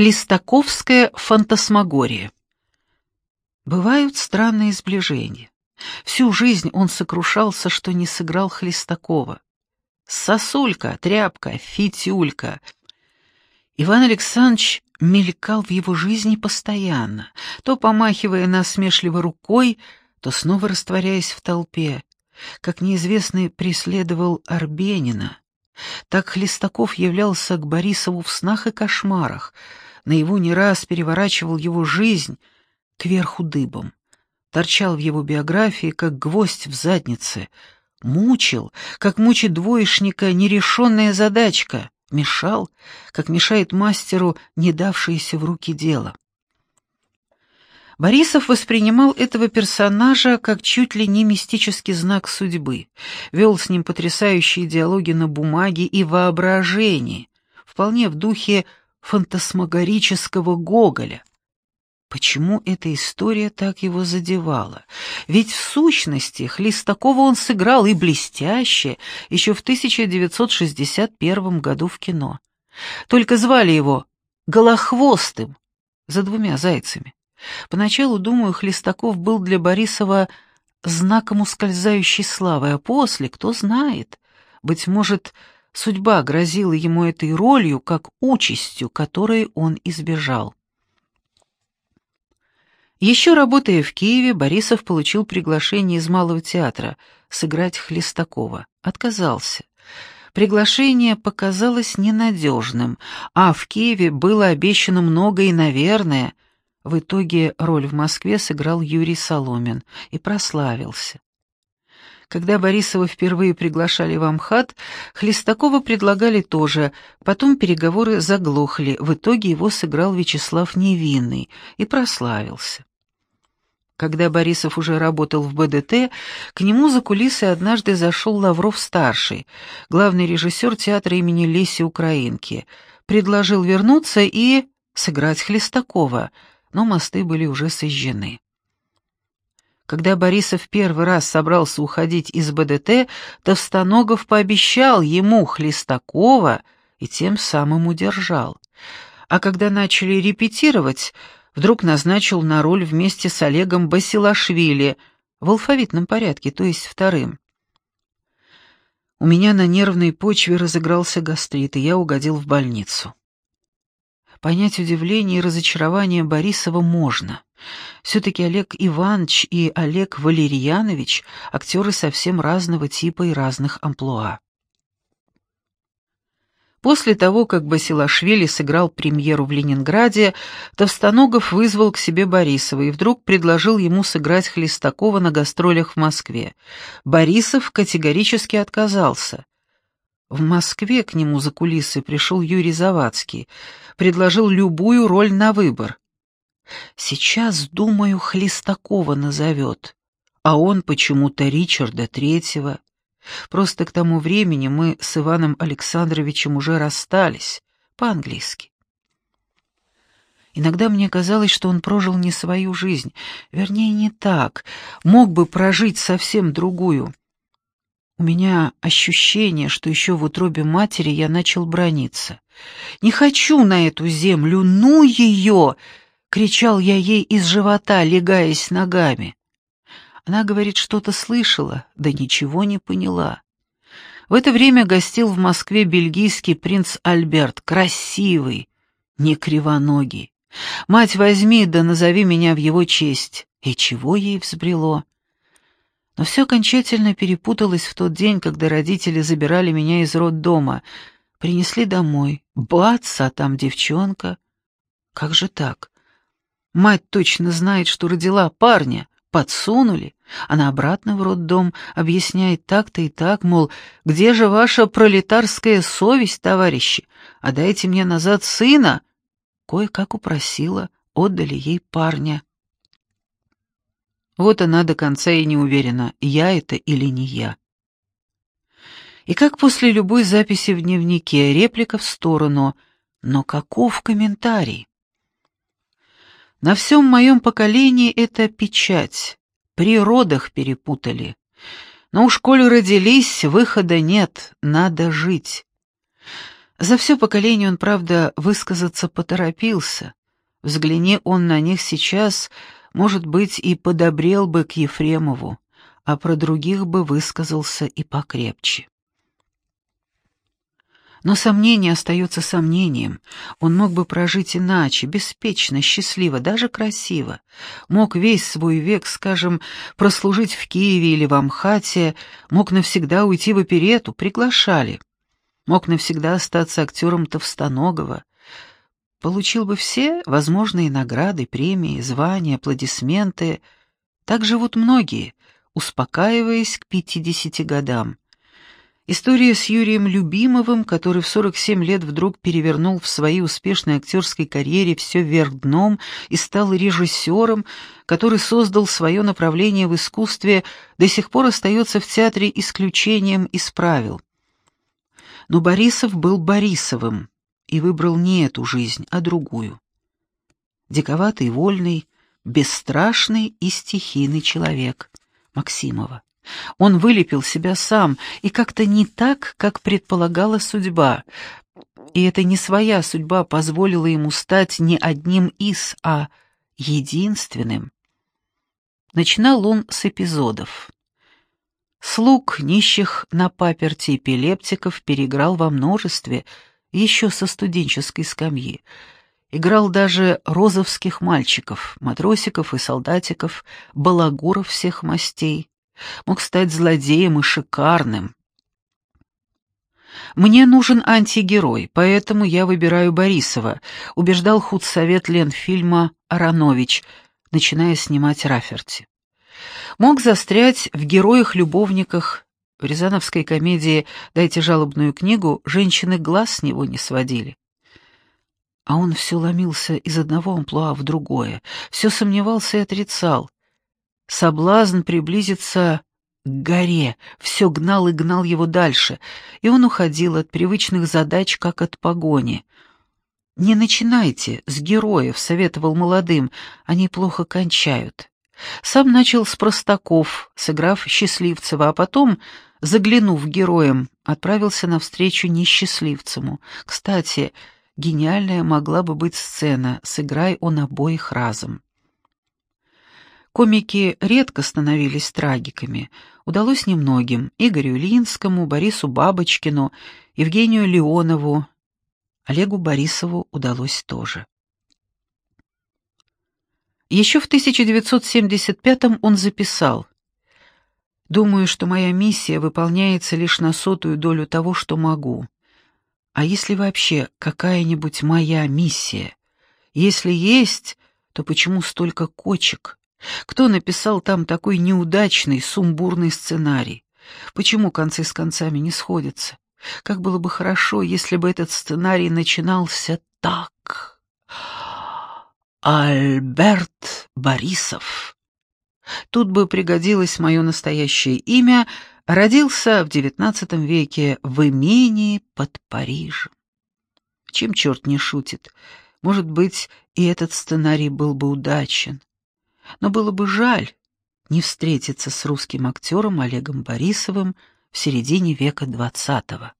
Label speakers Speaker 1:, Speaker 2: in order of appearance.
Speaker 1: Хлестаковская фантасмагория. Бывают странные сближения. Всю жизнь он сокрушался, что не сыграл Хлестакова. Сосулька, тряпка, фитюлька. Иван Александрович мелькал в его жизни постоянно, то помахивая насмешливо рукой, то снова растворяясь в толпе, как неизвестный преследовал Арбенина. Так Хлестаков являлся к Борисову в снах и кошмарах, на его не раз переворачивал его жизнь кверху дыбом, торчал в его биографии, как гвоздь в заднице, мучил, как мучит двоечника нерешенная задачка, мешал, как мешает мастеру не в руки дело. Борисов воспринимал этого персонажа как чуть ли не мистический знак судьбы, вел с ним потрясающие диалоги на бумаге и воображении, вполне в духе фантасмагорического Гоголя. Почему эта история так его задевала? Ведь в сущности Хлестакова он сыграл и блестяще еще в 1961 году в кино. Только звали его Голохвостым, за двумя зайцами. Поначалу, думаю, Хлестаков был для Борисова знаком ускользающей славы, а после, кто знает, быть может, судьба грозила ему этой ролью, как участью, которой он избежал. Еще работая в Киеве, Борисов получил приглашение из Малого театра сыграть Хлестакова. Отказался. Приглашение показалось ненадежным, а в Киеве было обещано много и, наверное, в итоге роль в Москве сыграл Юрий Соломин и прославился. Когда Борисова впервые приглашали в Амхат, Хлестакова предлагали тоже, потом переговоры заглохли, в итоге его сыграл Вячеслав Невинный и прославился. Когда Борисов уже работал в БДТ, к нему за кулисы однажды зашел Лавров-старший, главный режиссер театра имени Леси Украинки, предложил вернуться и сыграть Хлестакова — но мосты были уже сожжены. Когда Борисов первый раз собрался уходить из БДТ, Товстоногов пообещал ему Хлестакова и тем самым удержал. А когда начали репетировать, вдруг назначил на роль вместе с Олегом Басилашвили в алфавитном порядке, то есть вторым. У меня на нервной почве разыгрался гастрит, и я угодил в больницу. Понять удивление и разочарование Борисова можно. Все-таки Олег Иванович и Олег Валерьянович — актеры совсем разного типа и разных амплуа. После того, как Басилашвили сыграл премьеру в Ленинграде, Товстоногов вызвал к себе Борисова и вдруг предложил ему сыграть Хлестакова на гастролях в Москве. Борисов категорически отказался. В Москве к нему за кулисы пришел Юрий Завадский, предложил любую роль на выбор. Сейчас, думаю, Хлестакова назовет, а он почему-то Ричарда Третьего. Просто к тому времени мы с Иваном Александровичем уже расстались, по-английски. Иногда мне казалось, что он прожил не свою жизнь, вернее, не так, мог бы прожить совсем другую. У меня ощущение, что еще в утробе матери я начал брониться. «Не хочу на эту землю, ну ее!» — кричал я ей из живота, легаясь ногами. Она, говорит, что-то слышала, да ничего не поняла. В это время гостил в Москве бельгийский принц Альберт, красивый, не кривоногий. «Мать, возьми, да назови меня в его честь». И чего ей взбрело? Но все окончательно перепуталось в тот день, когда родители забирали меня из роддома. Принесли домой. Бац, а там девчонка. Как же так? Мать точно знает, что родила парня. Подсунули. Она обратно в роддом объясняет так-то и так, мол, где же ваша пролетарская совесть, товарищи? А дайте мне назад сына. Кое-как упросила, отдали ей парня. Вот она до конца и не уверена, я это или не я. И как после любой записи в дневнике, реплика в сторону, но каков комментарий? На всем моем поколении это печать, при родах перепутали. Но уж коль родились, выхода нет, надо жить. За все поколение он, правда, высказаться поторопился. Взгляни он на них сейчас, может быть, и подобрел бы к Ефремову, а про других бы высказался и покрепче. Но сомнение остается сомнением. Он мог бы прожить иначе, беспечно, счастливо, даже красиво. Мог весь свой век, скажем, прослужить в Киеве или в Амхате, мог навсегда уйти в оперету, приглашали. Мог навсегда остаться актером Товстоногова. Получил бы все возможные награды, премии, звания, аплодисменты. Так живут многие, успокаиваясь к пятидесяти годам. История с Юрием Любимовым, который в 47 лет вдруг перевернул в своей успешной актерской карьере все вверх дном и стал режиссером, который создал свое направление в искусстве, до сих пор остается в театре исключением из правил. Но Борисов был Борисовым и выбрал не эту жизнь, а другую. Диковатый, вольный, бесстрашный и стихийный человек Максимова. Он вылепил себя сам, и как-то не так, как предполагала судьба. И эта не своя судьба позволила ему стать не одним из, а единственным. Начинал он с эпизодов. Слуг нищих на паперти эпилептиков переиграл во множестве, еще со студенческой скамьи. Играл даже розовских мальчиков, матросиков и солдатиков, балагуров всех мастей мог стать злодеем и шикарным. «Мне нужен антигерой, поэтому я выбираю Борисова», убеждал худсовет Ленфильма Аронович, начиная снимать Раферти. Мог застрять в героях-любовниках. В рязановской комедии «Дайте жалобную книгу» женщины глаз с него не сводили. А он все ломился из одного амплуа в другое, все сомневался и отрицал. Соблазн приблизиться к горе все гнал и гнал его дальше, и он уходил от привычных задач, как от погони. «Не начинайте с героев», — советовал молодым, — «они плохо кончают». Сам начал с простаков, сыграв счастливцева, а потом, заглянув героем, отправился навстречу несчастливцему. Кстати, гениальная могла бы быть сцена, сыграй он обоих разом. Комики редко становились трагиками. Удалось немногим — Игорю Ильинскому, Борису Бабочкину, Евгению Леонову. Олегу Борисову удалось тоже. Еще в 1975-м он записал «Думаю, что моя миссия выполняется лишь на сотую долю того, что могу. А если вообще какая-нибудь моя миссия? Если есть, то почему столько кочек?» Кто написал там такой неудачный, сумбурный сценарий? Почему концы с концами не сходятся? Как было бы хорошо, если бы этот сценарий начинался так. Альберт Борисов. Тут бы пригодилось мое настоящее имя, родился в XIX веке в имении под Парижем. Чем черт не шутит? Может быть, и этот сценарий был бы удачен но было бы жаль не встретиться с русским актером Олегом Борисовым в середине века двадцатого.